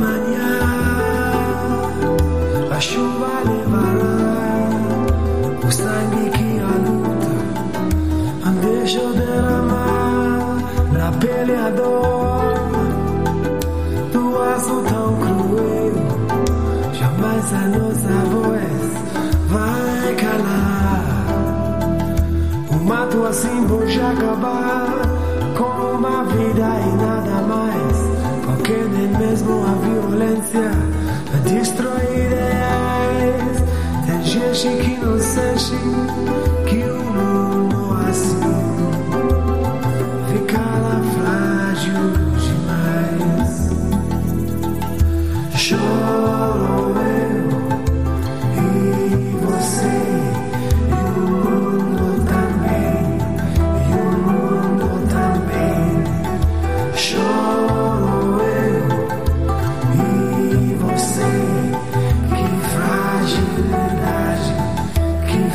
mañana a chuva levará o sangue que a luta andejou derramar na peleador do azul tão cruel. Jamais a nossa voz vai calar. O mato assim por já acabar com uma vida violência destrói ideias. Tem gente que não sente que o mundo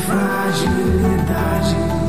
fragilidade.